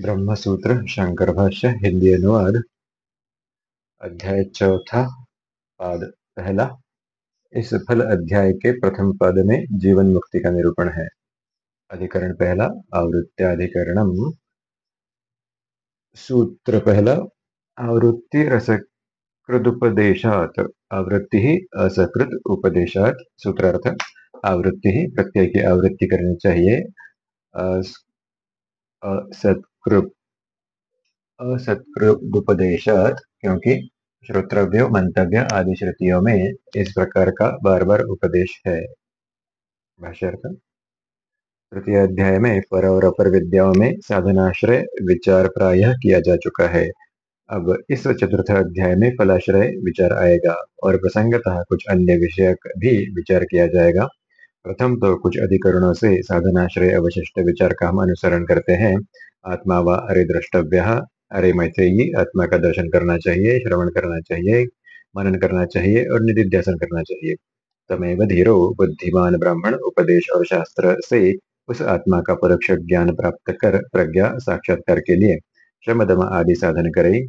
ब्रह्मसूत्र शंकर भाष्य हिंदी अनुवाद। अध्याय चौथा पाद पहला। इस फल अध्याय के प्रथम पद में जीवन मुक्ति का निरूपण है। अधिकरण पहला, आवृत्त्याधिकरणम। सूत्र पहला, आवृत्ति रसकृदुपदेशात। आवृत्ति ही असकृत उपदेशात। सूत्रार्थ, आवृत्ति ही प्रत्यय की आवृत्ति करनी चाहिए। असत्कृत असत्कृपदेशात क्योंकि श्रोतव्य, मंतव्य आदि श्रुतियों में इस प्रकार का बार बार उपदेश है। तृतीय अध्याय में पर और अपर विद्याओं में साधनाश्रय विचार प्राय किया जा चुका है। अब इस चतुर्थ अध्याय में फलाश्रय विचार आएगा और प्रसंगतः कुछ अन्य विषय भी विचार किया जाएगा। प्रथम तो कुछ अधिकरणों से साधनाश्रय अवशिष्ट विचार का हम अनुसरण करते हैं। आत्मा व अरे द्रष्टव्य। अरे मैत्रेयी आत्मा का दर्शन करना चाहिए, श्रवण करना चाहिए, मनन करना चाहिए और निधिध्यासन करना चाहिए। तमेव धीरो, बुद्धिमान ब्राह्मण, उपदेश और शास्त्र से उस आत्मा का परोक्ष ज्ञान प्राप्त कर, प्रज्ञा साक्षात्कार के लिए श्रमदम आदि साधन करे।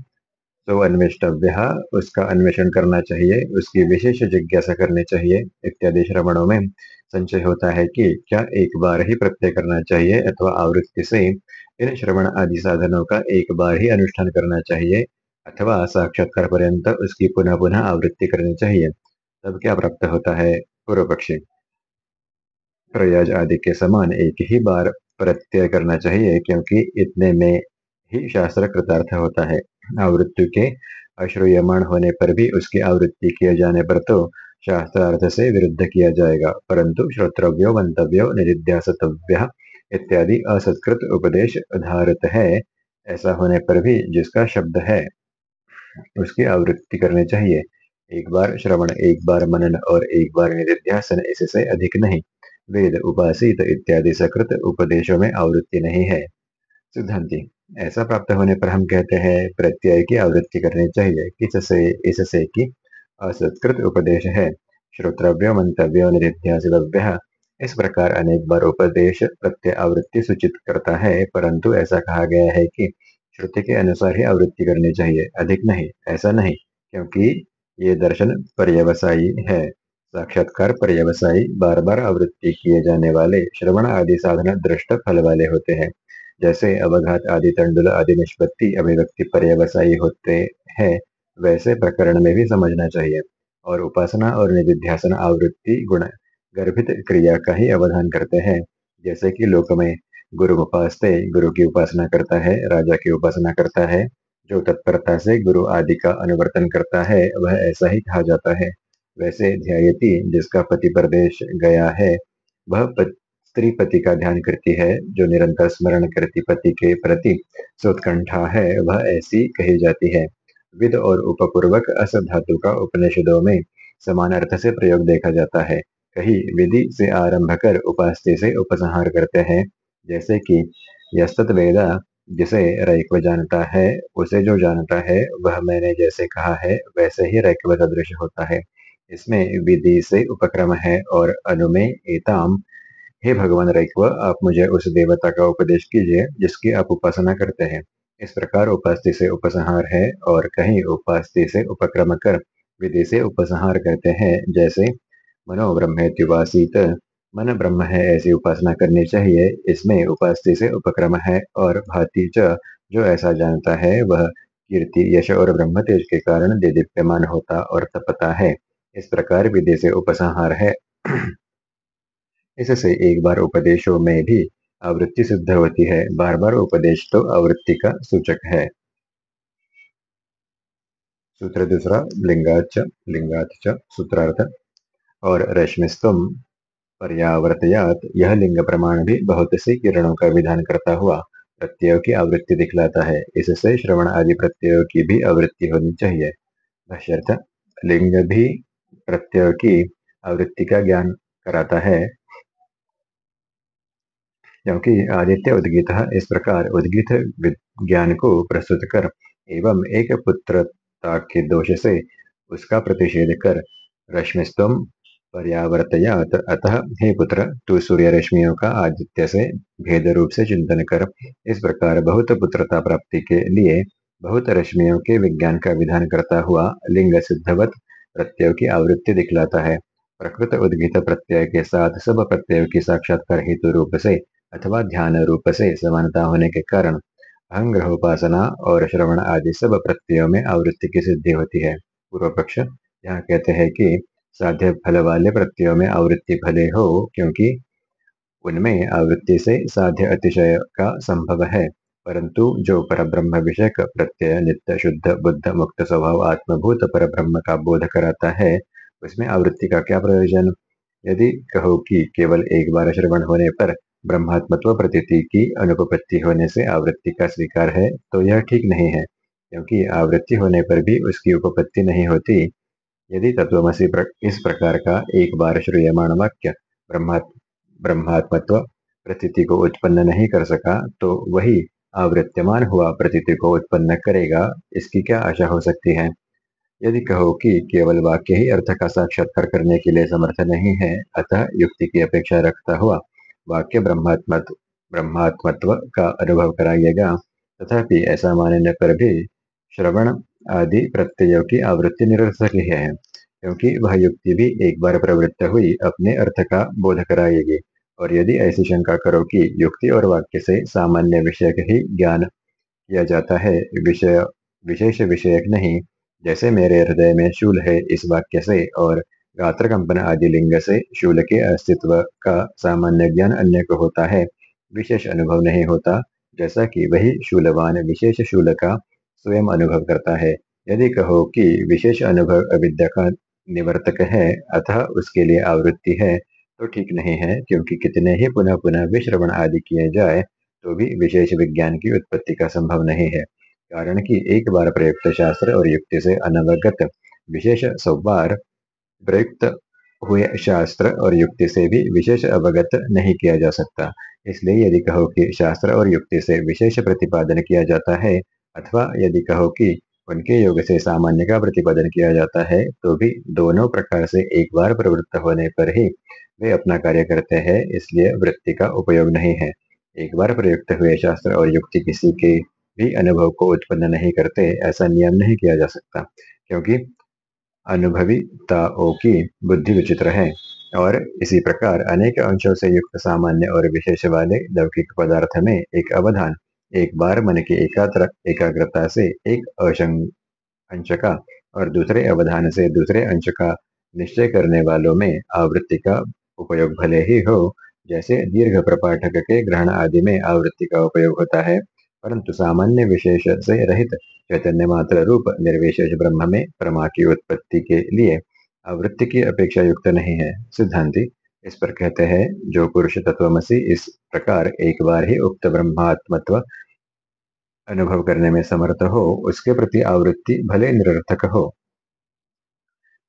तो अन्वेष्टव्य, उसका अन्वेषण करना चाहिए, उसकी विशेष जिज्ञासा करनी चाहिए, इत्यादि श्रवणों में संचय होता है कि क्या एक बार ही प्रत्यय करना चाहिए अथवा आवृत्ति से इन श्रवण आदि साधनों का एक बार ही अनुष्ठान करना चाहिए अथवा साक्षात्कार पर्यंत उसकी पुनः पुनः आवृत्ति करनी चाहिए, तब क्या प्राप्त होता है? पूर्व पक्षी। प्रयाज आदि के समान एक ही बार प्रत्यय करना चाहिए क्योंकि इतने में ही शास्त्र कृतार्थ होता है। आवृत्ति के अश्रूयमाण होने पर भी उसकी आवृत्ति किए जाने पर तो शास्त्रार्थ से विरुद्ध किया जाएगा, परंतु श्रोतव्यो मंतव्यो निधिध्यासतव्य इत्यादि असत्कृत उपदेश धारित है, ऐसा होने पर भी जिसका शब्द है, उसकी आवृत्ति करनी चाहिए। एक बार श्रवण, एक बार मनन और एक बार निधिध्यासन इससे अधिक नहीं। वेद, उपासित इत्यादि सकृत उपदेशों में आवृत्ति नहीं है। सिद्धांति, ऐसा प्राप्त होने पर हम कहते हैं, प्रत्यय की आवृत्ति करनी चाहिए। किससे इससे कि असत्कृत उपदेश है। श्रोत्रव्य मंतव्य निधिध्यासितव्य इस प्रकार अनेक बार उपदेश प्रत्यय आवृत्ति सूचित करता है, परंतु ऐसा कहा गया है कि श्रुति के अनुसार ही आवृत्ति करनी चाहिए। अधिक नहीं, ऐसा नहीं, क्योंकि ये दर्शन पर्यवसायी है। साक्षात्कार पर्यवसायी बार बार आवृत्ति किए जाने वाले श्रवण आदि साधना दृष्ट फल वाले होते हैं। जैसे अवघात आदि तंडुल आदि निष्पत्ति अभिव्यक्ति पर्यवसायी होते हैं, वैसे प्रकरण में भी समझना चाहिए। और उपासना और निधिध्यासन आवृत्ति गुण गर्भित क्रिया का ही अवधान करते हैं। जैसे कि लोक में गुरु उपासते, गुरु की उपासना करता है, राजा की उपासना करता है, जो तत्परता से गुरु आदि का अनुवर्तन करता है, वह ऐसा ही कहा जाता है। वैसे ध्यायती जिसका पति प्रदेश गया है, वह स्त्री पति का ध्यान करती है, जो निरंतर स्मरण करती पति के प्रति सोत्कंठा है, वह ऐसी कही जाती है। विद और उपपूर्वक अस धातु का उपनिषदों में समान अर्थ से प्रयोग देखा जाता है। कहीं विधि से आरंभ कर उपास्य से उपसंहार करते हैं, जैसे कि यस्तत वेदा जिसे रैक्व जानता है, उसे जो जानता है, वह मैंने जैसे कहा है, वैसे ही रैक्व सदृश होता है। इसमें विधि से उपक्रम है और अनुमे एताम हे भगवान रैक्व आप मुझे उस देवता का उपदेश कीजिए, जिसकी आप उपासना करते हैं। इस प्रकार उपास्ति से उपसंहार है और कहीं उपास्ति से उपक्रम कर विधि से उपसंहार करते हैं, जैसे मनो ब्रह्मेत्युपासित मन ब्रह्म है, ऐसी उपासना करनी चाहिए। इसमें उपास्ति से उपक्रम है और भाति जो ऐसा जानता है, वह कीर्ति, यश और ब्रह्म तेज के कारण दिदीप्यमान होता और तपता है। इस प्रकार विधि से उपसंहार है। इससे एक बार उपदेशों में भी आवृत्ति सिद्ध होती है। बार बार उपदेश तो आवृत्ति का सूचक है। सूत्र दूसरा, लिंगाच लिंगाच सूत्रार्थ। और रश्मिस्तम, पर्यावर्तयात, यह लिंग प्रमाण भी बहुत सी किरणों का विधान करता हुआ प्रत्ययों की आवृत्ति दिखलाता है। इससे श्रवण आदि प्रत्ययों की भी आवृत्ति होनी चाहिए। लिंग भी प्रत्यय की आवृत्ति का ज्ञान कराता है। क्योंकि आदित्य उद्गीत इस प्रकार उद्गीत ज्ञान को प्रस्तुत कर, एवं एक पुत्रता के दोष से उसका प्रतिषेध कर। रश्मिस्तम पर्यावर्तयात। अतः हे पुत्र, तू सूर्य रश्मियों का आदित्य से भेद रूप से चिंतन कर। इस प्रकार बहुत पुत्रता प्राप्ति के लिए बहुत रश्मियों के विज्ञान का विधान करता हुआ लिंग सिद्धवत प्रत्यय की आवृत्ति दिखलाता है। प्रकृत उद्गित प्रत्यय के साथ सब प्रत्यय की साक्षात्कार हेतु रूप से अथवा ध्यान रूप से समानता होने के कारण अहंग्रह उपासना और श्रवण आदि सब प्रत्ययों में आवृत्ति की सिद्धि होती है। पूर्व पक्ष यहाँ कहते हैं कि साध्य फल वाले प्रत्ययों में आवृत्ति भले हो, क्योंकि उनमें आवृत्ति से साध्य अतिशय का संभव है, परंतु जो परब्रह्म विषयक प्रत्यय नित्य शुद्ध, बुद्ध, मुक्त स्वभाव, आत्मभूत पर ब्रह्म का बोध कराता है, उसमें आवृत्ति का क्या प्रयोजन? यदि कहो कि केवल एक बार श्रवण होने पर ब्रह्मात्मत्व प्रतीति की अनुपपत्ति होने से आवृत्ति का स्वीकार है तो यह ठीक नहीं है क्योंकि आवृत्ति होने पर भी उसकी उपपत्ति नहीं होती। यदि तत्वमसी प्र, इस प्रकार का एक बार श्रूयमाण वाक्य ब्रह्मात्मत्व प्रतीति को उत्पन्न नहीं कर सका तो वही आवृत्यमान हुआ प्रतीति को उत्पन्न करेगा इसकी क्या आशा हो सकती है? यदि कहो कि केवल वाक्य ही अर्थ का साक्षात्कार करने के लिए समर्थ नहीं है अतः युक्ति की अपेक्षा रखता हुआ वाक्य ब्रह्मात्मत्व ब्रह्मात्मत्व का अनुभव कराइएगा। तथापि ऐसा मानने पर भी श्रवण आदि प्रत्ययों की आवृत्ति निरर्थक है क्योंकि वह युक्ति भी एक बार प्रवृत्त हुई अपने अर्थ का बोध कराएगी। और यदि ऐसी शंका करो कि युक्ति और वाक्य से सामान्य विषय ही ज्ञान किया जाता है, विषय, विशेष विषयक नहीं, जैसे मेरे हृदय में शूल है इस वाक्य से और गात्र कंपन आदि लिंग से शूल के अस्तित्व का सामान्य ज्ञान अन्य को होता है। विशेष अनुभव नहीं होता, जैसा कि वही शूलवान विशेष शूल का स्वयं अनुभव करता है। यदि कहो कि विशेष अनुभव अविद्या का निवर्तक है, अतः उसके लिए आवृत्ति है तो ठीक नहीं है, क्योंकि कितने ही पुनः पुनः विश्रवण आदि किए जाए तो भी विशेष विज्ञान की उत्पत्ति का संभव नहीं है। कारण कि एक बार प्रयुक्त शास्त्र और युक्ति से अनवगत विशेष सौबार प्रयुक्त हुए शास्त्र और युक्ति से भी विशेष अवगत नहीं किया जा सकता। इसलिए यदि कहो कि शास्त्र और युक्ति से विशेष प्रतिपादन किया जाता है अथवा यदि कहो कि उनके योग से सामान्य का प्रतिपादन किया जाता है तो भी दोनों प्रकार से एक बार प्रवृत्त होने पर ही वे अपना कार्य करते हैं, इसलिए वृत्ति का उपयोग नहीं है। एक बार प्रयुक्त हुए शास्त्र और युक्ति किसी के भी अनुभव को उत्पन्न नहीं करते, ऐसा नियम नहीं किया जा सकता, क्योंकि अनुभवीताओं की बुद्धि विचित्र है और इसी प्रकार अनेक अंशों से युक्त सामान्य और विशेष वाले लौकिक पदार्थ में एक अवधान, एक बार मन की एकाग्र एकाग्रता से एक अंश का और दूसरे अवधान से दूसरे अंश का निश्चय करने वालों में आवृत्ति का उपयोग भले ही हो, जैसे दीर्घ प्रपाठक के ग्रहण आदि में आवृत्ति का उपयोग होता है। परंतु सामान्य विशेष से रहित चैतन्य मात्र रूप निर्विशेष ब्रह्म में परमा की उत्पत्ति के लिए आवृत्ति की अपेक्षा युक्त नहीं है। सिद्धांति, इस पर कहते हैं, जो पुरुष तत्वमसी इस प्रकार एक बार ही उक्त ब्रह्मात्मत्व अनुभव करने में समर्थ हो, उसके प्रति आवृत्ति भले निरर्थक हो।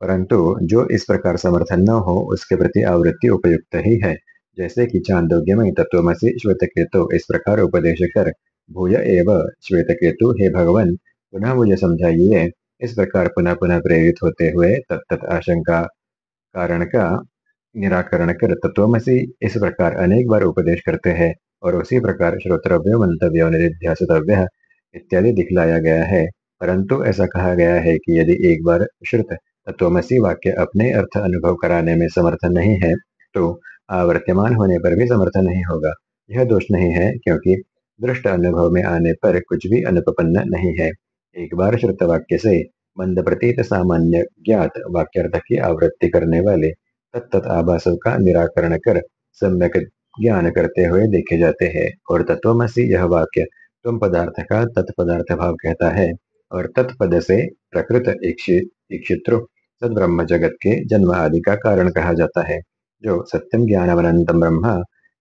परंतु जो इस प्रकार समर्थन न हो, उसके प्रति आवृत्ति उपयुक्त ही है। जैसे कि चांदोग्य में तत्वमसी श्वेत के तो इस प्रकार उपदेश कर भूय एव श्वेत केतु हे भगवान पुनः मुझे समझाइए। इस प्रकार पुनः पुनः प्रेरित होते हुए तत्त आशंका, कारण का निराकरण कर तत्वमसी इस प्रकार अनेक बार उपदेश करते हैं और उसी प्रकार श्रोतव्य, मंतव्य निधिध्यासितव्य इत्यादि दिखलाया गया है। परंतु ऐसा कहा गया है कि यदि एक बार श्रुत तत्वमसी वाक्य अपने अर्थ अनुभव कराने में समर्थ नहीं है तो आवर्त्यमान होने पर भी समर्थ नहीं होगा। यह दोष नहीं है, क्योंकि दृष्ट अनुभव में आने पर कुछ भी अनुपन्न नहीं है। एक बार श्रुत वाक्य से मंद प्रतीत सामान्य ज्ञात वाक्यर्थ की आवृत्ति करने वाले तत्त आभासों का निराकरण कर सम्यक ज्ञान करते हुए देखे जाते हैं और तत्वमसी यह वाक्य तुम पदार्थ का तत्पदार्थ भाव कहता है और तत्पद से प्रकृत इक्षित्रु सदब्रह्म जगत के जन्म आदि का कारण कहा जाता है, जो सत्यम ज्ञानम ब्रह्म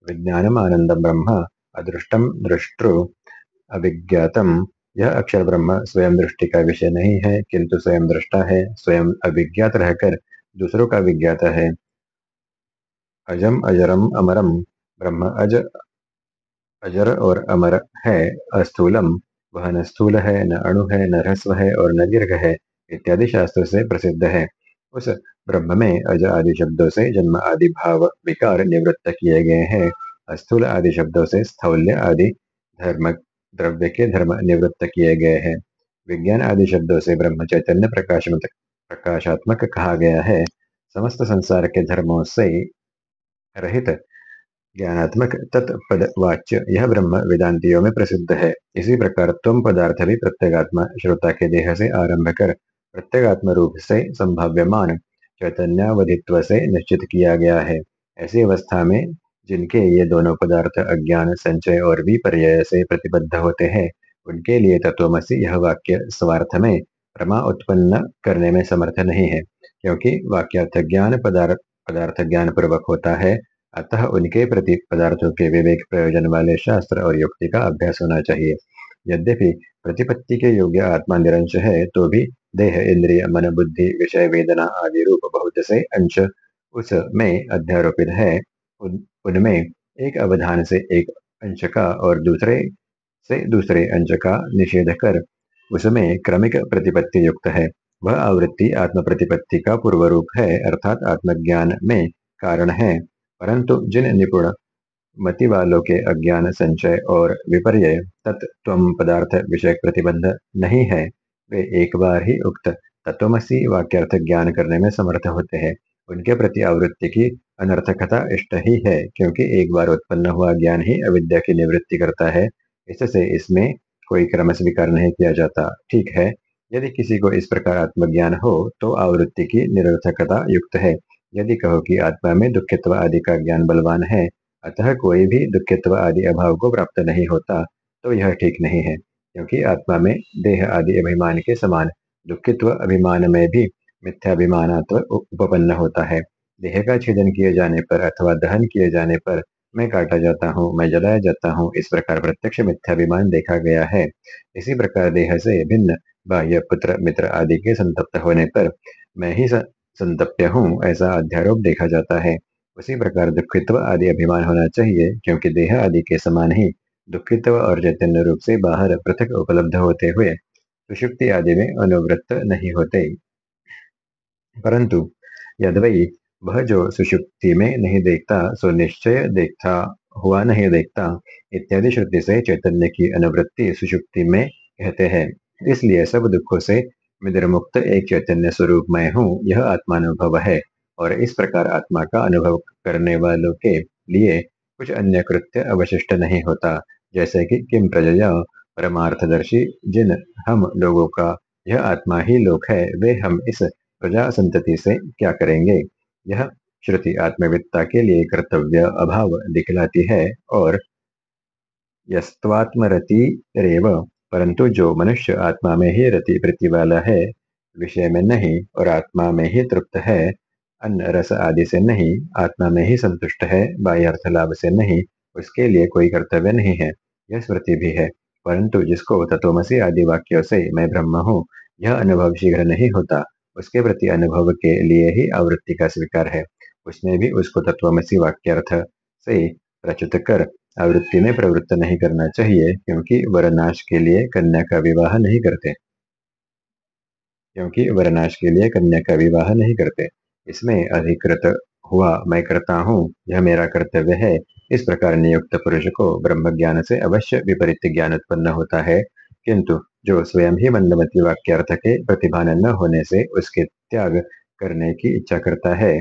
विज्ञानम आनंदम ब्रह्म अदृष्टम दृष्टु अभिज्ञातम यह अक्षर ब्रह्म स्वयं दृष्टि का विषय नहीं है किंतु स्वयं दृष्टा है, स्वयं अभिज्ञात रहकर दूसरों का विज्ञाता है। अजम अजरम अमरम, ब्रह्म अज अजर और अमर है, अस्थूलम। वह न स्थूल है, न अणु है, न ह्रस्व है और न दीर्घ है, इत्यादि शास्त्र से प्रसिद्ध है। उस ब्रह्म में अज आदि शब्दों से जन्म आदि भाव विकार निवृत्त किए गए हैं। अस्थूल आदि शब्दों से स्थौल्य आदि धर्म, द्रव्य के धर्म निवृत्त किए गए हैं। विज्ञान आदि शब्दों से ब्रह्म चैतन्य प्रकाश प्रकाशात्मक कहा गया है। समस्त संसार के धर्मों से रहित ज्ञानात्मक तत्पद वाच्य यह ब्रह्म वेदांतियों में प्रसिद्ध है। इसी प्रकार तुम पदार्थ भी प्रत्येगात्मा श्रोता के देह से आरंभ कर प्रत्येगात्म रूप से संभाव्यमान चैतन्यावधित्व से निश्चित किया गया है। ऐसी अवस्था में जिनके ये दोनों पदार्थ अज्ञान, संचय और विपर्य से प्रतिबद्ध होते हैं, उनके लिए तत्वमसी यह वाक्य स्वार्थ में प्रमा उत्पन्न करने में समर्थ नहीं है, क्योंकि वाक्यार्थ ज्ञान पदार्थ पदार्थ ज्ञान पूर्वक होता है। अतः उनके प्रति पदार्थों के विवेक प्रयोजन वाले शास्त्र और युक्ति का अभ्यास होना चाहिए। यद्यपि प्रतिपत्ति के योग्य आत्मा निरंश है तो भी देह, इंद्रिय, मन, बुद्धि, विषय, वेदना आदि रूप बहुत से अंश उसमें अध्यारोपित है। उनमें एक अवधान से एक अंश का और दूसरे से दूसरे अंश का निषेध कर, उसमें क्रमिक प्रतिपत्ति युक्त है। वह आवृत्ति आत्म प्रतिपत्ति का पूर्व रूप है, अर्थात आत्मज्ञान में कारण है। परंतु जिन निपुण मति वालों के अज्ञान संचय और विपर्य तत्व पदार्थ विषय प्रतिबंध नहीं है, वे एक बार ही उक्त तत्वमसी वाक्यर्थ ज्ञान करने में समर्थ होते हैं। उनके प्रति आवृत्ति की अनर्थकता इष्ट ही है, क्योंकि एक बार उत्पन्न हुआ ज्ञान ही अविद्या की निवृत्ति करता है। इससे इसमें कोई क्रम स्वीकार नहीं किया जाता। ठीक है, यदि किसी को इस प्रकार आत्मज्ञान हो तो आवृत्ति की निरर्थकता युक्त है। यदि कहो कि आत्मा में दुखित्व आदि का ज्ञान बलवान है, अतः कोई भी दुखित्व आदि अभाव को प्राप्त नहीं होता तो यह ठीक नहीं है, क्योंकि आत्मा में देह आदि अभिमान के समान, दुखित्व अभिमान में भी मिथ्याभिमानत्व उपपन्न होता है। देह का छेदन किए जाने पर अथवा दहन किए जाने पर मैं काटा जाता हूँ, मैं जलाया जाता हूँ, इस प्रकार प्रत्यक्ष मिथ्याभिमान देखा गया है। इसी प्रकार देह से भिन्न बाह्य, पुत्र, मित्र आदि के संतप्त होने पर मैं ही संतप्य हूँ, ऐसा अध्यारोप देखा जाता है। उसी प्रकार दुखित्व आदि अभिमान होना चाहिए, क्योंकि देह आदि के समान ही दुखित्व और चैतन्य रूप से बाहर पृथक उपलब्ध होते हुए, सुषुप्ति आदि में अनुवृत्त नहीं होते। परंतु यदवई वह जो सुषुप्ति में नहीं देखता, सो निश्चय देखता, हुआ नहीं देखता। इत्यादि श्रुति से चैतन्य की अनुवृत्ति सुषुप्ति में कहते हैं। इसलिए सब दुखों से मुक्त एक चैतन्य स्वरूप मैं हूँ, यह आत्मानुभव है। और इस प्रकार आत्मा का अनुभव करने वालों के लिए कुछ अन्य कृत्य अवशिष्ट नहीं होता, जैसे कि किम प्रजया, परमार्थदर्शी, जिन हम लोगों का, यह आत्मा ही लोक है, वे हम इस प्रजा संतति से क्या करेंगे? यह श्रुति आत्मविद्ता के लिए कर्तव्य अभाव दिखलाती है और यस्वात्मरति रेव, परंतु जो मनुष्य आत्मा में ही रति वृत्ति वाला है, विषय में नहीं और आत्मा में ही तृप्त है, अन्न, रस आदि से नहीं, आत्मा में ही संतुष्ट है, बाह्य अर्थ लाभ से नहीं, उसके लिए कोई कर्तव्य नहीं है। यह स्मृति भी है, परंतु जिसको तत्वमसी आदि वाक्यों से मैं ब्रह्म हूँ, यह अनुभव शीघ्र नहीं होता। उसके प्रति अनुभव के लिए ही आवृत्ति का स्वीकार है। उसने भी उसको तत्वमसी वाक्यर्थ से प्रचुत कर आवृत्ति में प्रवृत्त नहीं करना चाहिए, क्योंकि वरनाश के लिए कन्या का विवाह नहीं करते। क्योंकि वरनाश के लिए कन्या का विवाह नहीं करते। इसमें अधिकृत हुआ, मैं करता हूँ, यह मेरा कर्तव्य है। इस प्रकार नियुक्त पुरुष को ब्रह्म ज्ञान से अवश्य विपरीत ज्ञान उत्पन्न होता है। किंतु जो स्वयं ही मंदमती वाक्यर्थ के प्रतिभान न होने से उसके त्याग करने की इच्छा करता है,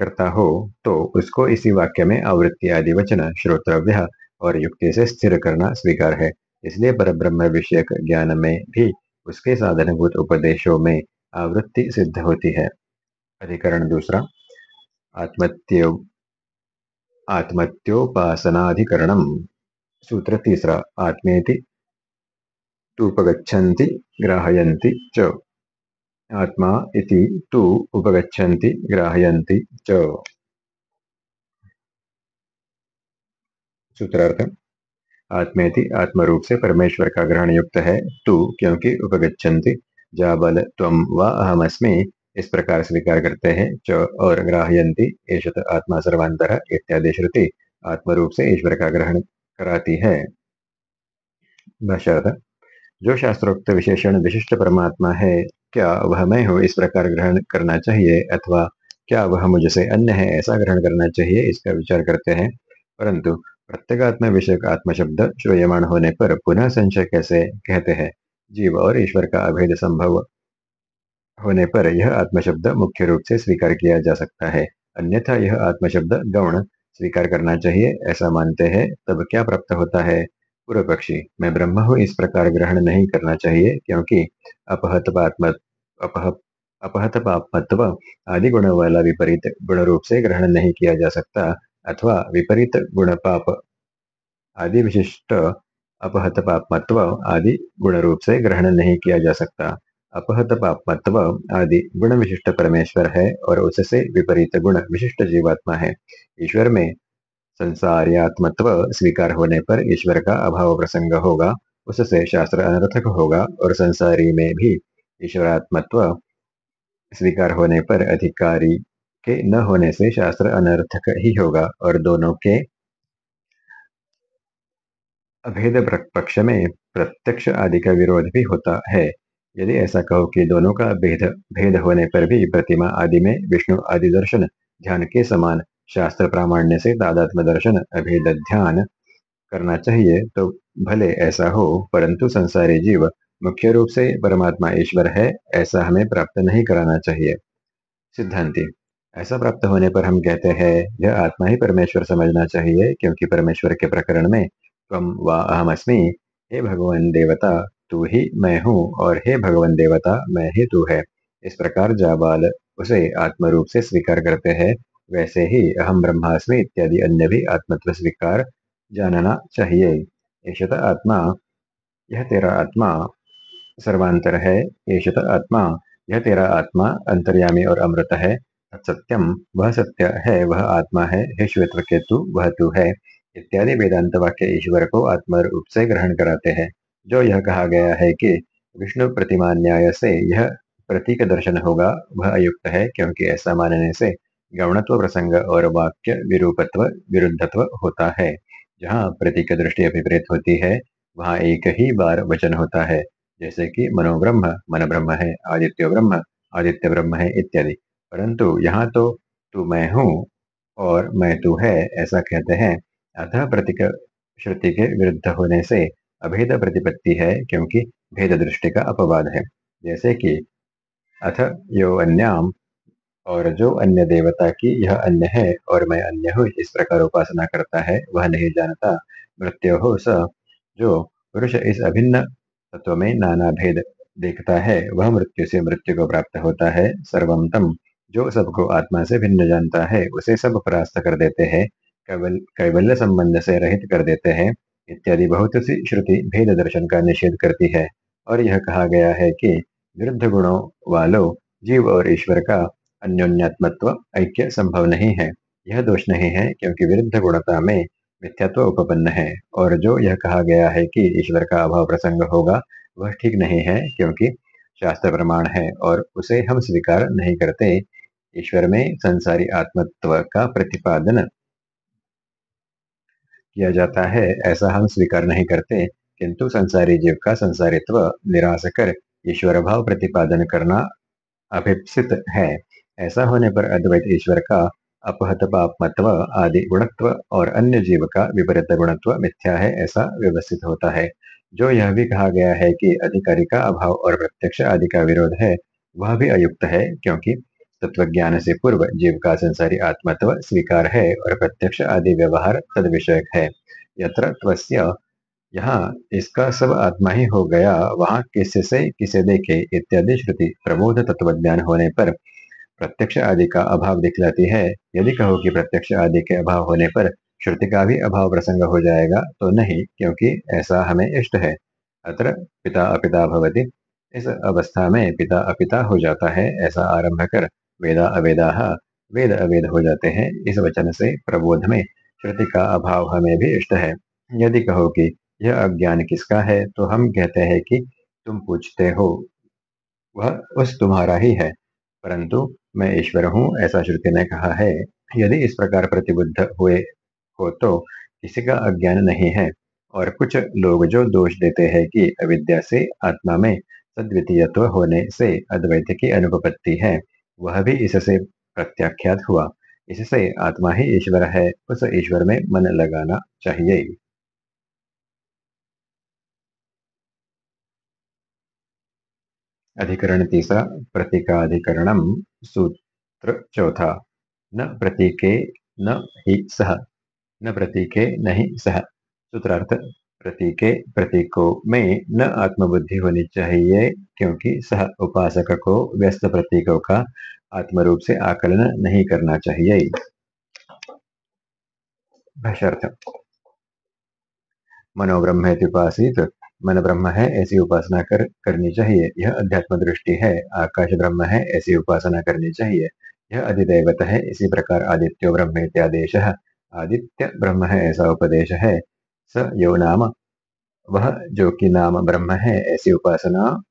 करता हो तो उसको इसी वाक्य में आवृत्ति आदि वचन, श्रोतव्य और युक्ति से स्थिर करना स्वीकार है। इसलिए पर ब्रह्म विषयक ज्ञान में भी उसके साधनभूत उपदेशों में आवृत्ति सिद्ध होती है। अधिकरण दूसरा, आत्मत्यो आत्मत्योपासनाधिकरण सूत्र तीसरा, आत्मेति तूपगछन्ति ग्राहयन्ति च। आत्मा इति तु उपगच्छन्ति, ग्राहयन्ति च। सूत्रार्थ आत्मेति आत्मरूप से परमेश्वर का ग्रहण युक्त है, तू क्योंकि उपगच्छन्ति। जाबल त्वम व अहमस्मि, इस प्रकार स्वीकार करते हैं, च और ग्राहयन्ति, एषत आत्मा सर्वांतर इत्यादि श्रुति आत्मरूप से ईश्वर का ग्रहण कराती है। जो शास्त्रोक्त विशेषण विशिष्ट परमात्मा है, क्या वह मैं हूँ इस प्रकार ग्रहण करना चाहिए? अथवा क्या वह मुझसे अन्य है ऐसा ग्रहण करना चाहिए? इसका विचार करते हैं। परंतु प्रत्येगात्म विषय आत्म शब्द श्रूयमाण होने पर पुनः संशय कैसे कहते हैं? जीव और ईश्वर का अभेद संभव होने पर यह आत्मशब्द मुख्य रूप से स्वीकार किया जा सकता है। अन्यथा यह आत्मशब्द गौण स्वीकार करना चाहिए, ऐसा मानते हैं, तब क्या प्राप्त होता है? पूर्व पक्षी। मैं ब्रह्म हूँ, इस प्रकार ग्रहण नहीं करना चाहिए, क्योंकि अपहत अपह अपहत आदि गुण वाला विपरीत गुण रूप से ग्रहण नहीं किया जा सकता, अथवा विपरीत गुण पाप आदि विशिष्ट अपहत पापत्व आदि गुण रूप से ग्रहण नहीं किया जा सकता। अपहत पापत्व आदि गुण विशिष्ट परमेश्वर है और उससे विपरीत गुण विशिष्ट जीवात्मा है। ईश्वर में संसारियात्मत्व स्वीकार होने पर ईश्वर का अभाव प्रसंग होगा, उससे शास्त्र अनर्थक होगा और संसारी में भी ईश्वरात्मत्व स्वीकार होने पर अधिकारी के न होने से शास्त्र अनर्थक ही होगा और दोनों के अभेद पक्ष में प्रत्यक्ष आदि का विरोध भी होता है। यदि ऐसा कहो कि दोनों का भेद भेद होने पर भी प्रतिमा आदि में विष्णु आदि दर्शन ध्यान के समान शास्त्र प्रामाण्य से तादात्म दर्शन अभेद ध्यान करना चाहिए तो भले ऐसा हो, परंतु संसारी जीव मुख्य रूप से परमात्मा ईश्वर है, ऐसा हमें प्राप्त नहीं कराना चाहिए। सिद्धांति, ऐसा प्राप्त होने पर हम कहते हैं, यह आत्मा ही परमेश्वर समझना चाहिए, क्योंकि परमेश्वर के प्रकरण में तम व अहमअस्मी हे भगवान देवता, तू ही मैं हूँ, और हे भगवान देवता, मैं ही तू है। इस प्रकार जाबाल उसे आत्म रूप से स्वीकार करते हैं वैसे ही अहम ब्रह्मास्मि इत्यादि अन्य भी आत्मत्व स्वीकार जानना चाहिए। ईशत आत्मा, यह तेरा आत्मा सर्वांतर है। ईशत आत्मा, यह तेरा आत्मा अंतर्यामी और अमृत है। सत्यम, वह सत्य है, वह आत्मा है। हे श्वेत केतु, वह तू है। इत्यादि वेदांत वाक्य ईश्वर को आत्मा रूप से ग्रहण कराते हैं। जो यह कहा गया है कि विष्णु प्रतिमा न्याय से यह प्रतीक दर्शन होगा, वह अयुक्त है क्योंकि ऐसा मानने से गौणत्व प्रसंग और वाक्य विरूपत्व, विरुद्धत्व होता है। जहाँ प्रतीक दृष्टि अभिप्रेत होती है, वहाँ एक ही बार वचन होता है। जैसे कि मनोब्रह्म मन ब्रह्म है, आदित्य ब्रह्म आदित्य ब्रह्म है इत्यादि। परंतु यहाँ तो तू मैं हूँ और मैं तू है, ऐसा कहते हैं। अतः प्रतीक श्रुति के विरुद्ध होने से अभेद प्रतिपत्ति है, क्योंकि भेद दृष्टि का अपवाद है। जैसे कि अथ यो अन्याम और जो अन्य देवता की यह अन्य है और मैं अन्य हूँ, इस प्रकार उपासना करता है, वह नहीं जानता, मृत्यु हो स, जो पुरुष इस अभिन्न तत्व में नाना भेद देखता है, वह मृत्यु से मृत्यु को प्राप्त होता है सर्वम तम। जो सबको आत्मा से भिन्न जानता है, उसे सब परास्त कर देते हैं कैवल्य संबंध से रहित कर देते हैं, इत्यादि बहुत सी श्रुति भेद दर्शन का निषेध करती है। और यह कहा गया है कि, विरुद्ध गुणों वालों, जीव और ईश्वर का अन्योन्यात्मत्व ऐक्य संभव नहीं है। यह दोष नहीं है क्योंकि विरुद्ध गुणता में मिथ्यात्व उपपन्न है और जो यह कहा गया है कि ईश्वर का अभाव प्रसंग होगा, वह ठीक नहीं है क्योंकि शास्त्र प्रमाण है और उसे हम स्वीकार नहीं करते। ईश्वर में संसारी आत्मत्व का प्रतिपादन किया जाता है, ऐसा हम स्वीकार नहीं करते, किंतु संसारी जीव का संसारित्व निराश कर ईश्वर भाव प्रतिपादन करना अभिप्सित है। ऐसा होने पर अद्वैत ईश्वर का अपहत पापमत्व आदि गुणत्व और अन्य जीव का विपरीत गुणत्व मिथ्या है, ऐसा व्यवस्थित होता है। जो यह भी कहा गया है कि अधिकारी का अभाव और प्रत्यक्ष आदि का विरोध है, वह भी अयुक्त है, क्योंकि तत्व ज्ञान से पूर्व जीव का संसारी आत्मत्व स्वीकार है और प्रत्यक्ष आदि व्यवहार तद विषय है। यत्र यहाँ इसका सब आत्मा ही हो गया, वहाँ किससे किसे देखे इत्यादि श्रुति प्रबोध तत्व ज्ञान होने पर प्रत्यक्ष आदि का अभाव दिखलाती है। यदि कहो कि प्रत्यक्ष आदि के अभाव होने पर श्रुति का भी अभाव प्रसंग हो जाएगा तो नहीं, क्योंकि ऐसा हमें इष्ट है। अत्र पिता अपिता भवती। इस अवस्था में पिता अपिता हो जाता है, ऐसा आरंभ कर वेदा अवेदा वेद अवेद हो जाते हैं इस वचन से प्रबोध में। श्रुति का अभाव हमें भी इष्ट है। यदि कहो कि यह अज्ञान किसका है तो हम कहते हैं कि तुम पूछते हो, वह उस तुम्हारा ही है। परंतु मैं ईश्वर हूँ, ऐसा श्रुति ने कहा है। यदि इस प्रकार प्रतिबुद्ध हुए हो तो किसी का अज्ञान नहीं है। और कुछ लोग जो दोष देते हैं कि अविद्या से आत्मा में सद्वितीयत्व होने से अद्वैत की अनुपत्ति है, वह भी इससे प्रत्याख्यात हुआ। इससे आत्मा ही ईश्वर है, उस ईश्वर में मन लगाना चाहिए। अधिकरण तीसरा प्रतीकाधिकरणम सूत्र चौथा। न प्रतीके न ही सह न प्रतीके नहीं सह सूत्रार्थ, प्रतीके प्रतीकों में न आत्मबुद्धि होनी चाहिए क्योंकि सह उपासक को व्यस्त प्रतीकों का आत्मरूप से आकलन नहीं करना चाहिए। मनोब्रह्मेत्युपासित मन ब्रह्म है, ऐसी उपासना कर, करनी चाहिए। यह अध्यात्म दृष्टि है, आकाश ब्रह्म है, ऐसी उपासना करनी चाहिए। यह अधिदेवत है, इसी प्रकार आदित्यो ब्रह्म इत्यादेश। आदित्य ब्रह्म है, ऐसा उपदेश है। स यो नाम, वह जो कि नाम ब्रह्म है, ऐसी उपासना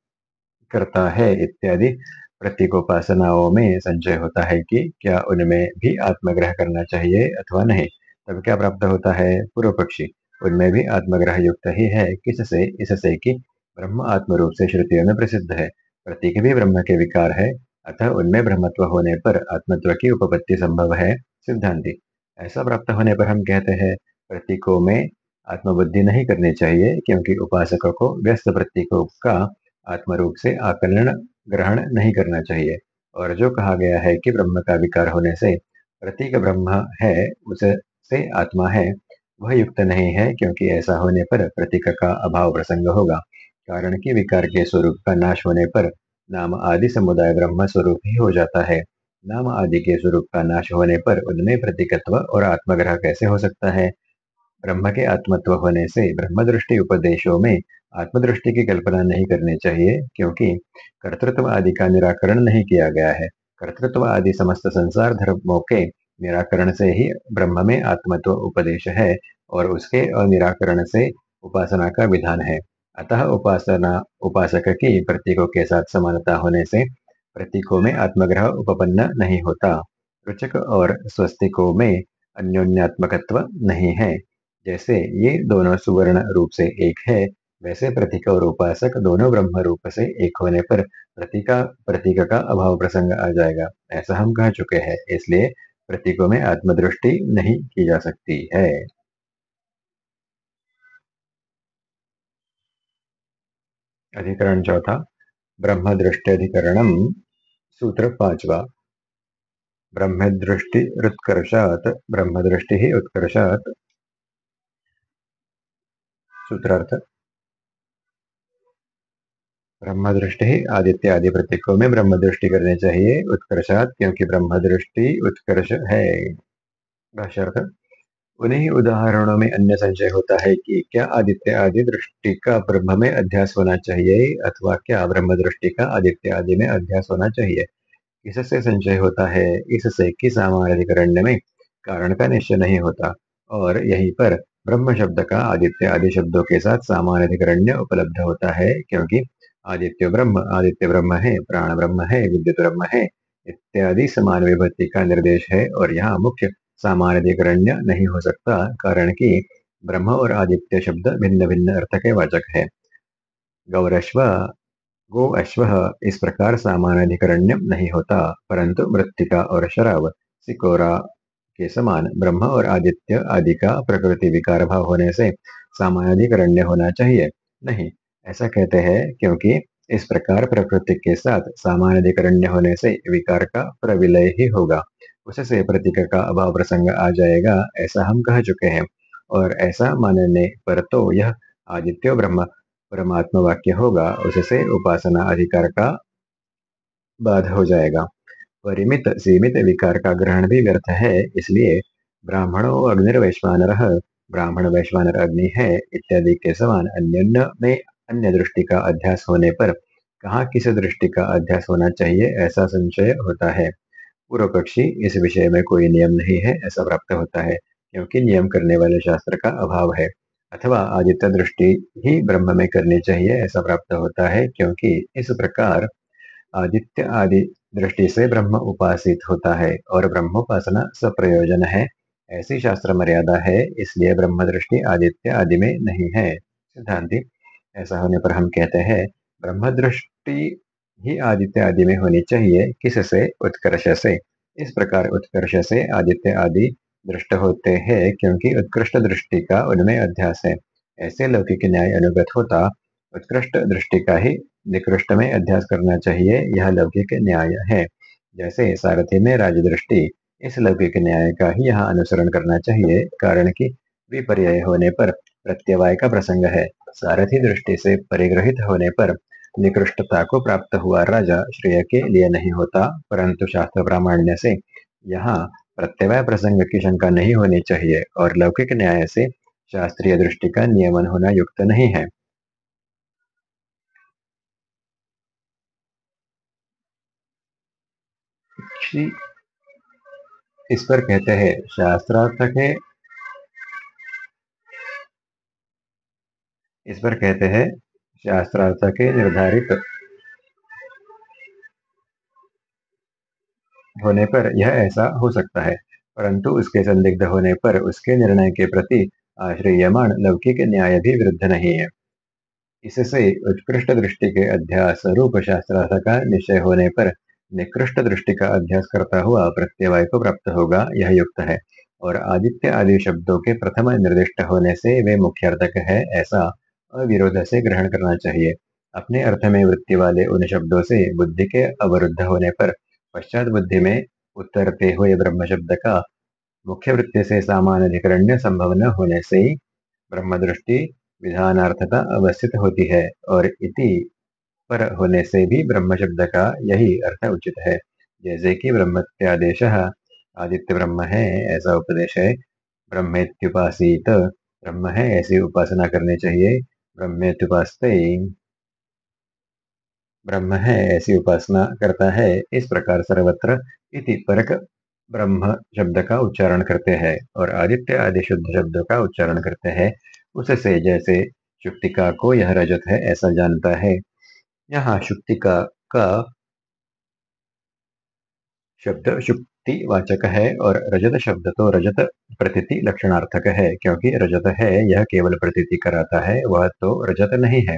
करता है, इत्यादि। प्रतीकोपासनाओं में संचय होता है कि क्या उनमें भी आत्मग्रह करना चाहिए अथवा नहीं। तब क्या प्राप्त होता है? पूर्व पक्षी। उनमें भी आत्मग्रह युक्त ही है। किससे? इससे कि ब्रह्म आत्म रूप से श्रुतियों में प्रसिद्ध है। प्रतीक भी ब्रह्म के विकार है, अतः उनमें ब्रह्मत्व होने पर आत्मत्व की उपपत्ति संभव है, सिद्धांति। ऐसा प्राप्त होने पर हम कहते हैं, प्रतीकों में आत्मबुद्धि नहीं करनी चाहिए, क्योंकि उपासकों को व्यस्त प्रतीकों का आत्मरूप से आकलन, ग्रहण नहीं करना चाहिए। और जो कहा गया है कि ब्रह्म का विकार होने से प्रतीक ब्रह्म है उससे आत्मा है वह युक्त नहीं है क्योंकि ऐसा होने पर प्रतीक का अभाव प्रसंग होगा। कारण कि विकार के स्वरूप का नाश होने पर नाम आदि समुदाय ब्रह्म स्वरूप ही हो जाता है। नाम आदि के स्वरूप का नाश होने पर उनमें प्रतीकत्व और आत्मग्रह कैसे हो सकता है? ब्रह्म के आत्मत्व होने से ब्रह्म दृष्टि उपदेशों में आत्मदृष्टि की कल्पना नहीं करनी चाहिए क्योंकि कर्तृत्व आदि का निराकरण नहीं किया गया है। कर्तृत्व आदि समस्त संसार धर्मों के निराकरण से ही ब्रह्म में आत्मत्व उपदेश है और उसके निराकरण से उपासना का विधान है। अतः उपासना, उपासक की प्रतीकों के साथ समानता होने से प्रतीकों में आत्मग्रह उपपन्न नहीं होता। रुचक और स्वस्तिकों में अन्योन्यात्मकत्व नहीं है। जैसे ये दोनों सुवर्ण रूप से एक है, वैसे प्रतीक और उपासक दोनों ब्रह्म रूप से एक होने पर प्रतीका, प्रतीक का अभाव प्रसंग आ जाएगा, ऐसा हम कह चुके हैं। इसलिए प्रतीकों में आत्मदृष्टि नहीं की जा सकती है। अधिकरण चौथा ब्रह्म दृष्टि अधिकरण सूत्र पांचवा। ब्रह्म दृष्टि उत्कर्षात ब्रह्म दृष्टि ही उत्कर्षात। सूत्रार्थ ब्रह्म दृष्टि आदित्य आदि प्रतीकों में ब्रह्म दृष्टि करनी चाहिए, उत्कर्षात, क्योंकि ब्रह्म दृष्टि उत्कर्ष है। उन्हीं उदाहरणों में अन्य संशय होता है कि क्या आदित्य आदि दृष्टि का ब्रह्म में अध्यास होना चाहिए, अथवा क्या ब्रह्म दृष्टि का आदित्य आदि में अध्यास होना चाहिए? इससे संशय होता है, इससे कि सामान्य में कारण का निश्चय नहीं होता, और यहीं पर ब्रह्म शब्द का आदित्य आदि शब्दों के साथ सामान्य उपलब्ध होता है, क्योंकि आदित्य ब्रह्म आदित्य ब्रह्म है, प्राण ब्रह्म है, विद्युत ब्रह्म है, इत्यादि समान विभक्ति का निर्देश है और यहाँ मुख्य सामान्यधिकरण्य नहीं हो सकता, कारण कि ब्रह्म और आदित्य शब्द भिन्न भिन्न अर्थ के वाचक है। गौरश्व गो अश्व इस प्रकार सामान्यधिकरण्य नहीं होता, परंतु मृतिका और शराब सिकोरा के समान ब्रह्म और आदित्य आदि का प्रकृति विकार भाव होने से सामान्यधिकरण्य होना चाहिए, नहीं। ऐसा कहते हैं क्योंकि इस प्रकार प्रकृति के साथ सामान्यधिकरण्य होने से विकार का प्रविलय ही होगा। उससे प्रतीक का अभाव प्रसंग आ जाएगा, ऐसा हम कह चुके हैं। और ऐसा मानने पर तो यह आदित्य ब्रह्म, परमात्मा वाक्य होगा, उससे उपासना अधिकार का बाध हो जाएगा। परिमित, सीमित विकार का ग्रहण भी व्यर्थ है, इसलिए ब्राह्मणों अग्निर्वैश्वानर, ब्राह्मण, वैश्वानर, अग्नि है, इत्यादि के समान अन्य में अन्य दृष्टि का अध्यास होने पर कहा, किस दृष्टि का अध्यास होना चाहिए, ऐसा संशय होता है। पूर्व पक्षी इस विषय में कोई नियम नहीं है, ऐसा प्राप्त होता है, क्योंकि नियम करने वाले शास्त्र का अभाव है। अथवा आदित्य दृष्टि ही ब्रह्म में करनी चाहिए, ऐसा प्राप्त होता है, क्योंकि इस प्रकार आदित्य आदि दृष्टि से ब्रह्म उपासित होता है, और ब्रह्मोपासना सप्रयोजन है। ऐसी शास्त्र मर्यादा है, इसलिए ब्रह्म दृष्टि आदित्य आदि में नहीं है। सिद्धांति ऐसा होने पर हम कहते हैं ब्रह्म दृष्टि ही आदित्य आदि में होनी चाहिए, किससे? उत्कर्ष से इस प्रकार उत्कर्ष से आदित्य आदि दृष्ट होते हैं, क्योंकि उत्कृष्ट दृष्टि का उनमें अध्यास है। ऐसे लौकिक न्याय अनुगत होता, उत्कृष्ट दृष्टि का ही निकृष्ट में अध्यास करना चाहिए, यह लौकिक न्याय है। जैसे सारथी में राजदृष्टि, इस लौकिक न्याय का ही यहाँ अनुसरण करना चाहिए, कारण कि विपर्य होने पर प्रत्यवाय का प्रसंग है। सारथी दृष्टि से परिग्रहित होने पर निकृष्टता को प्राप्त हुआ राजा श्रेय के लिए नहीं होता परंतु शास्त्र प्रामाण्य से यहाँ प्रत्यवाय प्रसंग की शंका नहीं होनी चाहिए और लौकिक न्याय से शास्त्रीय दृष्टि का नियमन होना युक्त नहीं है। इस पर कहते हैं शास्त्रार्थ के इस पर कहते हैं, शास्त्रार्थ के निर्धारित होने पर यह ऐसा हो सकता है। परंतु उसके संदिग्ध होने पर उसके निर्णय के प्रति आश्रयमाण लौकिक न्याय भी विरुद्ध नहीं है। इससे उत्कृष्ट दृष्टि के अध्यास रूप शास्त्रार्थ का निश्चय होने पर निकृष्ट दृष्टि का अध्यास करता हुआ प्रत्यवाय को प्राप्त होगा, यह युक्त है। और आदित्य आदि शब्दों के प्रथम निर्दिष्ट होने से वे मुख्यार्थक है, ऐसा अविरोध से ग्रहण करना चाहिए। अपने अर्थ में वृत्ति वाले उन शब्दों से बुद्धि के अवरुद्ध होने पर पश्चात बुद्धि में उत्तरते हुए ब्रह्म शब्द का मुख्य वृत्ति से सामान अधिकरण्य संभव न होने से ब्रह्म दृष्टि विधानार्थता अवस्थित होती है और इति पर होने से भी ब्रह्म शब्द का यही अर्थ उचित है। जैसे कि ब्रह्मत्यादेश, आदित्य ब्रह्म है, ऐसा उपदेश है। ब्रह्मेत्युपासित, ब्रह्म है, ऐसी उपासना करनी चाहिए। ब्रह्मेत्युपास्त ब्रह्म है ऐसी उपासना करता है। इस प्रकार सर्वत्र इति परक ब्रह्म शब्द का उच्चारण करते हैं और आदित्य आदि शुद्ध शब्द का उच्चारण करते हैं। उससे जैसे शुक्तिका को यह रजत है ऐसा जानता है। यहाँ शुक्तिका का शब्द शुक्ति वाचक है और रजत शब्द तो रजत प्रतीति लक्षणार्थक है, क्योंकि रजत है, यह केवल प्रतीति कराता है, वह तो रजत नहीं है।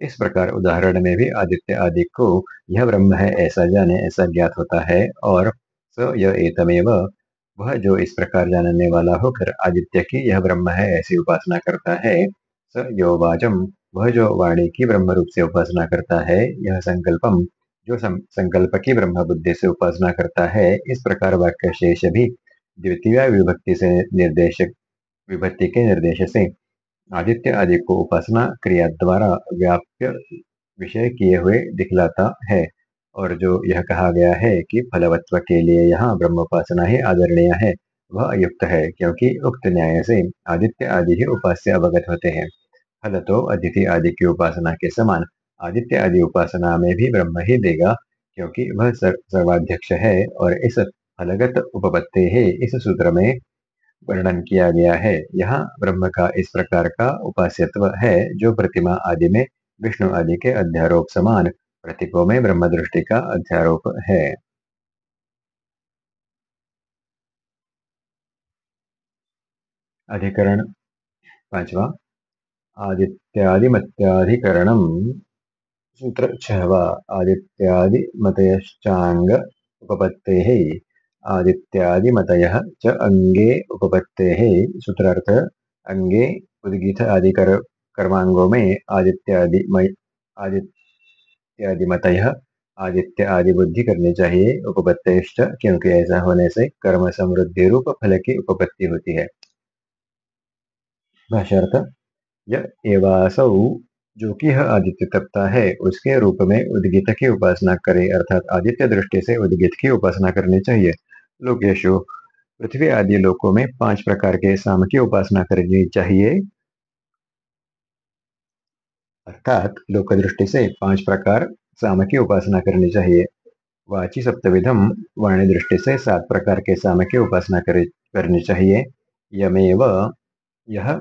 इस प्रकार उदाहरण में भी आदित्य आदि को, यह ब्रह्म है, ऐसा जाने, ऐसा ज्ञात होता है, और स यह एतमेव, वह जो इस प्रकार जानने वाला होकर आदित्य की यह ब्रह्म है, ऐसी उपासना करता है, स यो वाचम, वह जो वाणी की ब्रह्म रूप से उपासना करता है, यह संकल्पम जो संकल्प की ब्रह्म बुद्धि से उपासना करता है, इस प्रकार वाक्य शेष भी द्वितीय विभक्ति से निर्देश विभक्ति के निर्देश से आदित्य आदि को उपासना क्रिया द्वारा व्याप्य विषय किए हुए दिखलाता है। और जो यह कहा गया है कि फलवत्व के लिए यहाँ ब्रह्मोपासना ही आदरणीय है, वह अयुक्त है, क्योंकि उक्त न्याय से आदित्य आदि ही उपास्य अवगत होते हैं। फल तो अतिथि आदि की उपासना के समान आदित्य आदि उपासना में भी ब्रह्म ही देगा, क्योंकि वह सर्वाध्यक्ष है और इस फलगत उपपत्ति है इस सूत्र में वर्णन किया गया है। यहाँ ब्रह्म का इस प्रकार का उपास्यत्व है, जो प्रतिमा आदि में विष्णु आदि के अध्यारोप समान प्रतीकों में ब्रह्म दृष्टि का अध्यारोप है। अधिकरण पांचवा। आदित्यादिमत्याधिकरण सूत्र छहवा आदित्यादि मतयश्चांग उपपत्ते आदित्यादिमतयः च अंगे उपपत्ते सूत्रार्थ अंगे उद्गीत आदि कर, कर्मांगों में आदित्यादि आदित्यादिमतयः आदित्य आदि बुद्धि करनी चाहिए उपपत्ते क्योंकि ऐसा होने से कर्म समृद्धि रूप फल की उपपत्ति होती है। भाष्यार्थ एवासौ जो कि यह आदित्य तत्ता है, उसके रूप में उद्गित की उपासना करे, अर्थात आदित्य दृष्टि से उद्गित की उपासना करनी चाहिए। लोकेशु पृथ्वी आदि लोकों में पाँच प्रकार के साम की उपासना करनी चाहिए। अर्थात लोक दृष्टि से पाँच प्रकार साम की उपासना करनी चाहिए। वाची सप्तविधम, वाणी दृष्टि से सात प्रकार के साम की उपासना करनी चाहिए। यमेव, यह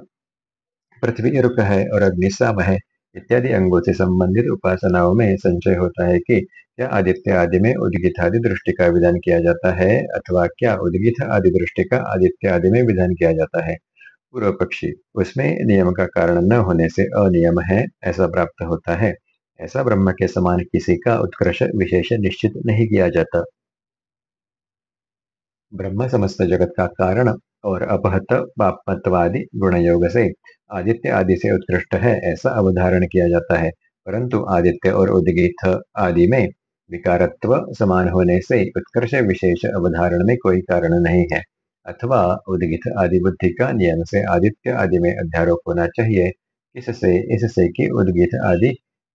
पृथ्वी रुक है और अग्निशाम है। इत्यादि अंगों से संबंधित उपासनाओं में संचय होता है कि क्या आदित्य आदि में उद्गित आदि दृष्टि का विधान किया जाता है अथवा क्या उद्गित आदि दृष्टि का आदित्य आदि में विधान किया जाता है? पूर्व पक्षी, उसमें नियम का कारण न होने से अनियम है, ऐसा प्राप्त होता है। ऐसा ब्रह्म के समान किसी का उत्कर्ष विशेष निश्चित नहीं किया जाता। ब्रह्म समस्त जगत का कारण और अपहत पापत्वादि गुणयोग से आदित्य आदि से उत्कृष्ट है, ऐसा अवधारण किया जाता है। परंतु आदित्य और उदगीत आदि में विकारत्व समान होने से उत्कर्ष विशेष अवधारण में कोई कारण नहीं है। अथवा उदगित आदि बुद्धि का नियम से आदित्य आदि में अध्यारोप होना चाहिए। इससे इससे कि उदगित आदि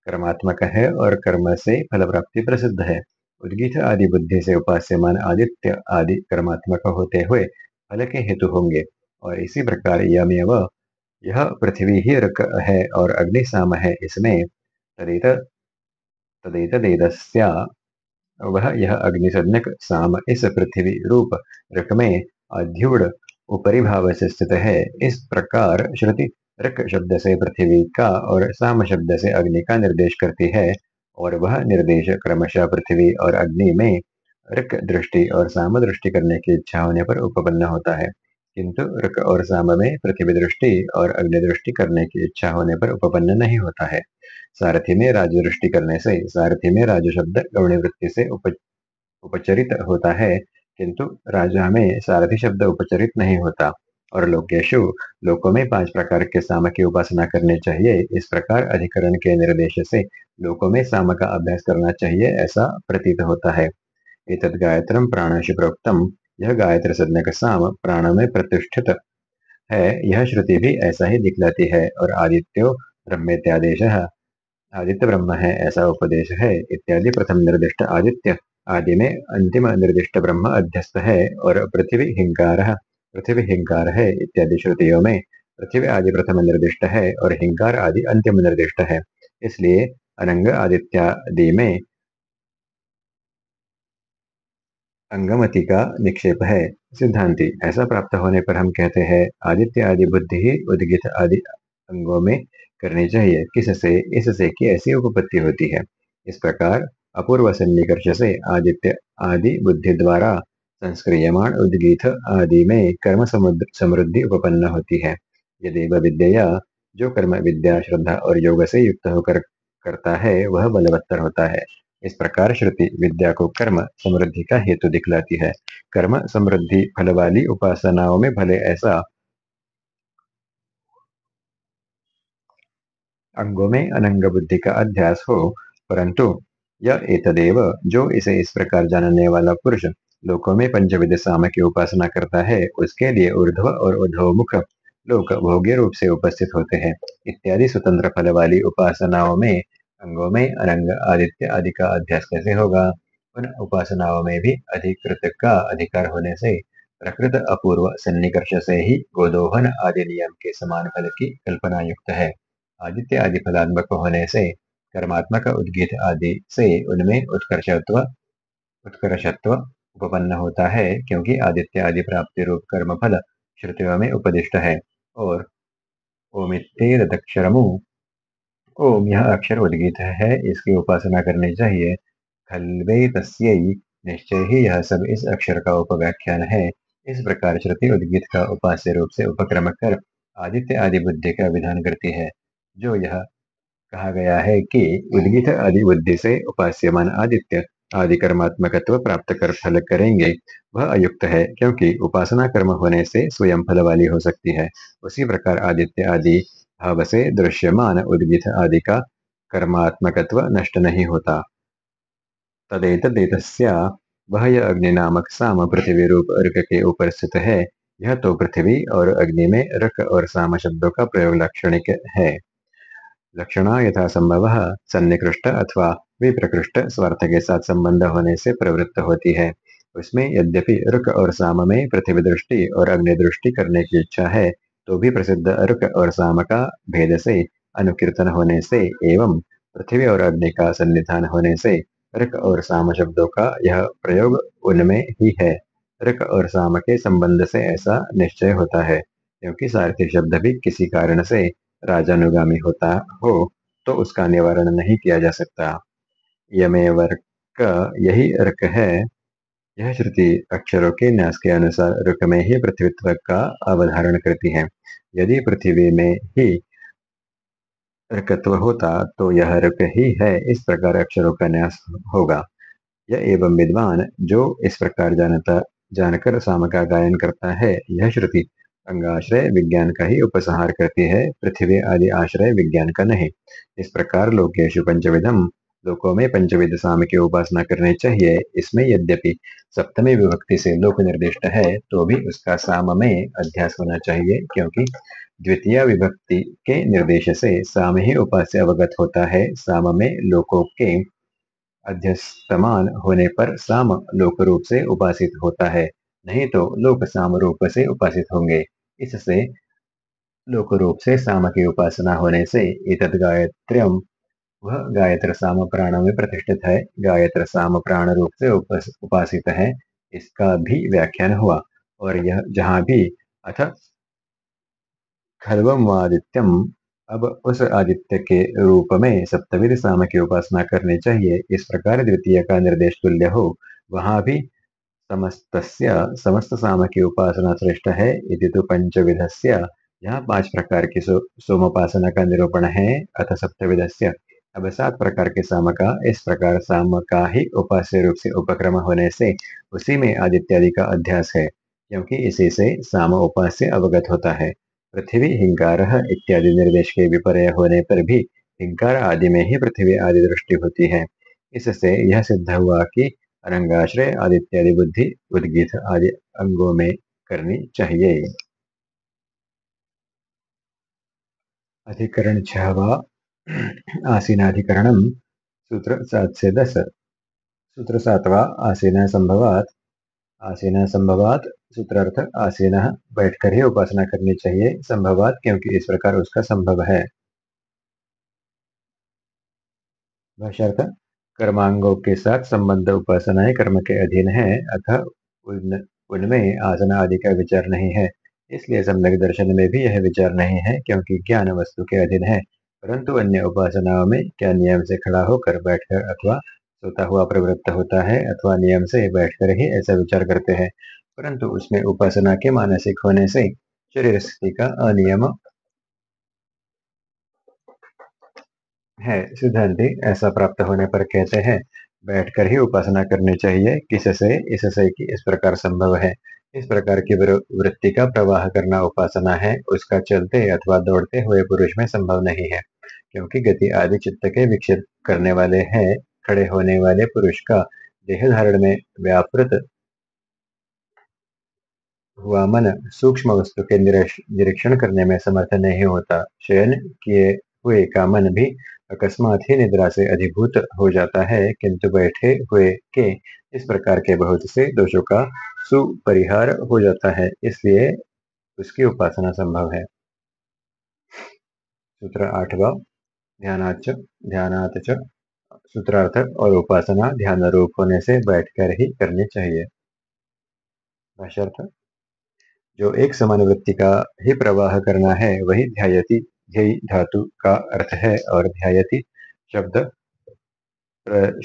कर्मात्मक है और कर्म से फल प्राप्ति प्रसिद्ध है। उद्गीत आदि बुद्धि से उपास्यमान आदित्य आदि कर्मात्मक होते हुए फल के हेतु होंगे। और इसी प्रकार यमेव यह पृथ्वी ही रक है और अग्नि साम है, इसमें तदेत तदेतदेदस्या वह यह अग्निसज्ञक साम, इस पृथ्वी रूप रक में अध्युड़ उपरि भाव से स्थित है। इस प्रकार श्रुति रक शब्द से पृथ्वी का और साम शब्द से अग्नि का निर्देश करती है, और वह निर्देश क्रमशः पृथ्वी और अग्नि में रक दृष्टि और साम दृष्टि करने की इच्छा होने पर उपपन्न होता है। किंतु रक और साम में पृथ्वी दृष्टि और अग्नि दृष्टि करने की इच्छा होने पर उपपन्न नहीं होता है। सारथी में राज दृष्टि करने से सारथी में राज शब्द गौणी वृत्ति से उप, उपचरित होता है। किंतु राजा में सारथी शब्द उपचरित नहीं होता और लोकेशु लोकों में पाँच प्रकार के साम की उपासना करनी चाहिए। इस प्रकार अधिकरण के निर्देश से लोकों में साम का अभ्यास करना चाहिए ऐसा प्रतीत होता है। एतद गायत्रम प्राणशि प्रोक्तम यह गायत्र सज्ञक साम प्राण में प्रतिष्ठित है यह श्रुति भी ऐसा ही दिखलाती है। और आदित्यो ब्रह्मेत्यादेश। आदित्य ब्रह्म है, ऐसा उपदेश है। इत्यादि प्रथम निर्दिष्ट आदित्य। आदि में अंतिम निर्दिष्ट ब्रह्म अध्यस्त है। और पृथ्वी हिंकार पृथ्वी हिंकार है, इत्यादि श्रुतियों में। पृथ्वी आदि प्रथम निर्दिष्ट है और हिंकार आदि अंतिम निर्दिष्ट है। इसलिए अनंग आदित्यादि में अंगमति का निक्षेप है। सिद्धांति, ऐसा प्राप्त होने पर हम कहते हैं, आदित्य आदि बुद्धि ही उद्गित आदि अंगों में करनी चाहिए। किससे? इससे कि ऐसी उपपत्ति होती है। इस प्रकार, अपूर्व सन्निकर्ष से आदित्य आदि बुद्धि द्वारा संस्क्रियमाण उद्गीत आदि में कर्म समृद्धि उपपन्न होती है। यदि विद्या जो कर्म, विद्या, श्रद्धा और योग से युक्त होकर करता है, वह बलवत्तर होता है। इस प्रकार श्रुति विद्या को कर्म समृद्धि का हेतु दिखलाती है। कर्म समृद्धि फल वाली उपासनाओं में भले ऐसा अंगों में अनंग बुद्धि का अध्यास हो, परंतु यह एतदेव जो इसे इस प्रकार जानने वाला पुरुष लोकों में पंचविध साम की उपासना करता है, उसके लिए ऊर्ध्व और उद्धवमुख लोक भोग्य रूप से उपस्थित होते हैं। इत्यादि स्वतंत्र फल वाली उपासनाओं में अंगों में अनंग आदित्य आदि का अध्यास कैसे होगा? उन उपासनाओं में भी अधिकृत का अधिकार होने से प्रकृत अपूर्व सन्निकर्ष से ही गोदोहन आदि नियम के समान फल की कल्पना युक्त है। आदित्य आदि फलात्मक होने से कर्मात्मक उद्गीत आदि से उनमें उत्कर्षत्व उत्कर्षत्व उपपन्न होता है, क्योंकि आदित्य आदि प्राप्ति रूप कर्म फल श्रुतियों में उपदिष्ट है। और ओमितेरदक्षरमु ओम यह अक्षर उद्गीत है, इसकी उपासना करनी चाहिए। खलवे तस्यै, निश्चय ही यह सब इस अक्षर का उपव्याख्यान है। इस प्रकार श्रुति उद्गीत का उपास्य रूप से उपक्रम कर आदित्य आदि बुद्धि का विधान करती है। जो यह कहा गया है कि उद्गीत आदि बुद्धि से उपास्यमान आदित्य आदि कर्मात्मकत्व प्राप्त कर फल करेंगे, वह अयुक्त है, क्योंकि उपासना कर्म होने से स्वयं फल वाली हो सकती है। उसी प्रकार आदित्य आदि भाव से दृश्यमान उद्गीत आदि का कर्मात्मकत्व नष्ट नहीं होता। तदेतदेतस्या वह यह अग्नि नामक साम पृथ्वी रूप अर्क के ऊपर स्थित है, यह तो पृथ्वी और अग्नि में रक और साम शब्दों का प्रयोग लक्षणिक है। लक्षणा यथा संभव सन्निकृष्ट अथवा विप्रकृष्ट स्वार्थ के साथ संबंध होने से प्रवृत्त होती है। उसमें यद्यपि रुक और साम में पृथ्वी दृष्टि और अग्नि दृष्टि करने की इच्छा है तो भी प्रसिद्ध रुक और साम का भेद से, अनुकीर्तन होने से एवं पृथ्वी और अग्नि का सन्निधान होने से रक और साम शब्दों का यह प्रयोग उनमें ही है। रक और साम के संबंध से ऐसा निश्चय होता है, क्योंकि सारथी शब्द भी किसी कारण से राजानुगामी होता हो तो उसका निवारण नहीं किया जा सकता। यमे वर्क यही अर्क है यह श्रुति अक्षरों के न्यास के अनुसार रुक में ही पृथ्वीत्व का अवधारण करती है। यदि पृथ्वी में ही ऋकत्व होता तो यह ऋक ही है। इस प्रकार अक्षरों का न्यास होगा। यह एवं विद्वान जो इस प्रकार जानता, जानकर साम का गायन करता है, यह श्रुति अंगाश्रय विज्ञान का ही उपसंहार करती है। पृथ्वी आदि आश्रय विज्ञान का नहीं। इस प्रकार लोकेशु पंचविधम लोकों में पंचविध साम की उपासना करनी चाहिए। इसमें यद्यपि सप्तमी विभक्ति से लोक निर्दिष्ट है तो भी उसका साम में अध्यास होना चाहिए, क्योंकि द्वितीय विभक्ति के निर्देश से साम ही उपास्य अवगत होता है। साम में लोकों के अध्यस्तमान होने पर साम लोक रूप से उपासित होता है, नहीं तो लोक साम रूप से उपासित होंगे। इससे लोक रूप से साम की उपासना होने से इतद गायत्र्यम वह गायत्र साम प्राण में प्रतिष्ठित है। गायत्र साम प्राण रूप से उपासित है। इसका भी व्याख्यान हुआ। और यह जहाँ भी अथ खलवम आदित्यम अब उस आदित्य के रूप में सप्तविध साम की उपासना करनी चाहिए। इस प्रकार द्वितीय का निर्देश तुल्य हो। वहाँ भी समस्त समस्त साम की उपासना श्रेष्ठ है। इति तो पंचविधस्य। यहाँ पाँच प्रकार की सो, सोमोपासना का निरूपण है। अथ सप्तविधस्य। अब सात प्रकार के साम का, इस प्रकार साम का ही उपास्य रूप से उपक्रम होने से उसी में आदित्यादि का अध्यास है, क्योंकि इसी से साम उपास्य अवगत होता है। पृथ्वी, हिंकार इत्यादि निर्देश के विपर्य होने पर भी हिंकार आदि में ही पृथ्वी आदि दृष्टि होती है। इससे यह सिद्ध हुआ कि अरंगाश्रय आदित्यादि बुद्धि उद्गीत आदि अंगों में करनी चाहिए। अधिकरण छवा आसीनाधिकरण सूत्र सात से दस सूत्र सातवा आसीना संभवात। आसीना संभवात सूत्रार्थ आसीन बैठकर ही उपासना करनी चाहिए। संभवात क्योंकि इस प्रकार उसका संभव है। कर्मांगों के साथ संबंध उपासनाएँ कर्म के अधीन है अतः उन, उनमें आसना आदि का विचार नहीं है। इसलिए सम्यक दर्शन में भी यह विचार नहीं है क्योंकि ज्ञान वस्तु के अधीन है। परंतु अन्य उपासनाओं में क्या नियम से खड़ा होकर बैठकर अथवा सोता हुआ प्रवृत्त होता है अथवा नियम से बैठकर ही ऐसा विचार करते हैं। परंतु उसमें उपासना के मानसिक होने से शरीर स्थिति का अनियम है। सिद्धांति ऐसा प्राप्त होने पर कहते हैं, बैठकर ही उपासना करनी चाहिए। किससे इससे कि इस प्रकार संभव है। इस प्रकार की वृत्ति का प्रवाह करना उपासना है। उसका चलते अथवा दौड़ते हुए पुरुष में संभव नहीं है। क्योंकि गति आदि चित्त के विक्षिप्त करने वाले हैं, खड़े होने वाले पुरुष का देह धारण में व्यापृत हुआ मन सूक्ष्म वस्तु के निरीक्षण करने में समर्थ नहीं होता। शयन किए हुए का मन भी अकस्मात ही निद्रा से अधिभूत हो जाता है, किंतु बैठे हुए के इस प्रकार के बहुत से दोषों का सुपरिहार हो जाता है, इसलिए उसकी उपासना संभव है। सूत्र आठवा ध्यानाच ध्यानात सूत्रार्थ और उपासना ध्यान रूप होने से बैठकर ही करनी चाहिए। जो एक समान वृत्ति का ही प्रवाह करना है, वही ध्यायति, ध्यय धातु का अर्थ है और ध्यायति शब्द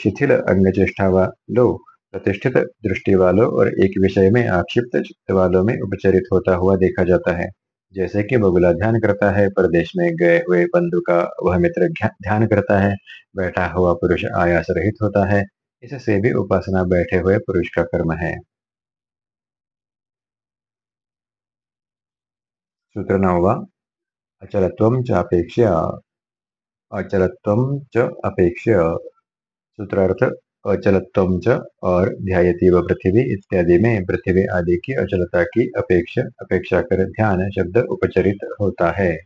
शिथिल अंग चेष्टा वालों, प्रतिष्ठित दृष्टि वालों और एक विषय में आक्षिप्त चित्त वालों में उपचरित होता हुआ देखा जाता है। जैसे कि बगुला ध्यान करता है, प्रदेश में गए हुए बंधु का वह मित्र ध्यान करता है, बैठा हुआ पुरुष आयास रहित होता है, इससे भी उपासना बैठे हुए पुरुष का कर्म है। सूत्र नौवा अचलत्वं चापेक्ष्य अचलत्वं च सूत्रार्थ अचलत्वं च और ध्यायती व पृथ्वी इत्यादि में पृथ्वी आदि की अचलता की अपेक्षा अपेक्षा कर ध्यान शब्द उपचरित होता है।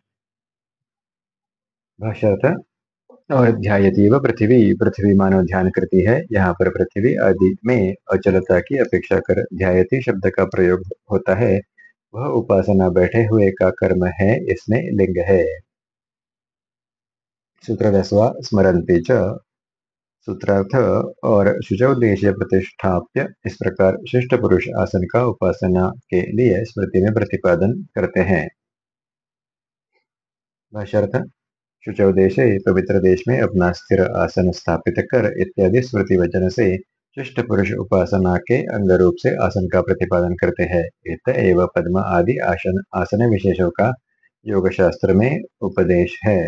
भाष्यर्थ और ध्यायती व पृथ्वी पृथ्वी मानव ध्यान करती है, यहाँ पर पृथ्वी आदि में अचलता की अपेक्षा कर ध्यायती शब्द का प्रयोग होता है। वह उपासना बैठे हुए का कर्म है, इसमें लिंग है। सूत्र दसवा स्मरती च। सूत्रार्थ और शुचौद्देश्य प्रतिष्ठाप्य इस प्रकार श्रेष्ठ पुरुष आसन का उपासना के लिए स्मृति में प्रतिपादन करते हैं। शुचौदेश पवित्र देश में अपना स्थिर आसन स्थापित कर इत्यादि स्मृति वचन से शिष्ट पुरुष उपासना के अंग रूप से आसन का प्रतिपादन करते हैं। इत एवं पद्म आदि आसन आसन विशेषों का योग शास्त्र में उपदेश है।